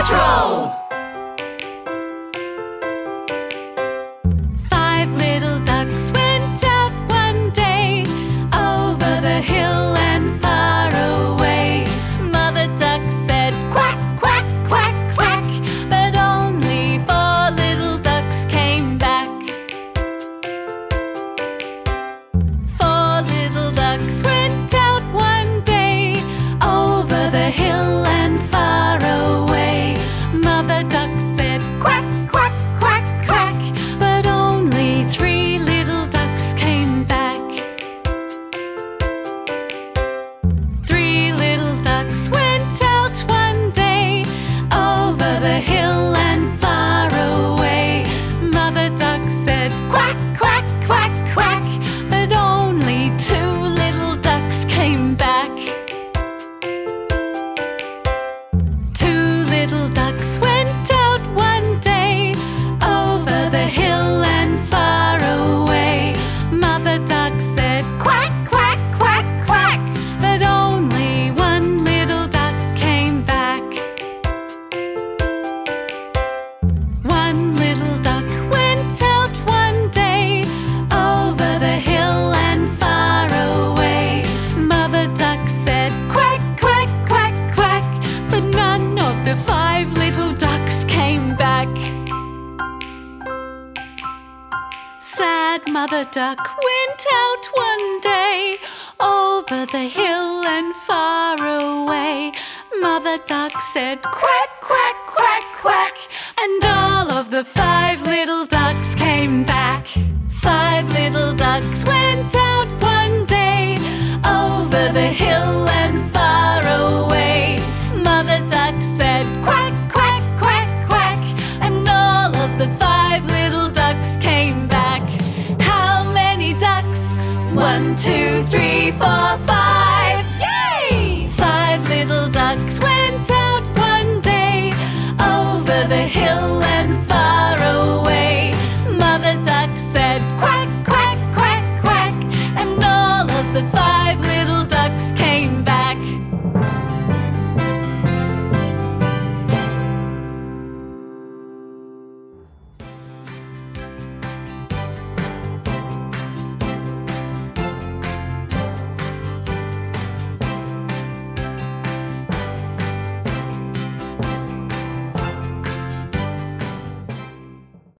Patrol! mother duck went out one day over the hill and far away. Mother duck said quack, quack, quack, quack, and all of the five little ducks came back. Five little ducks went out. One, two, three, four, five.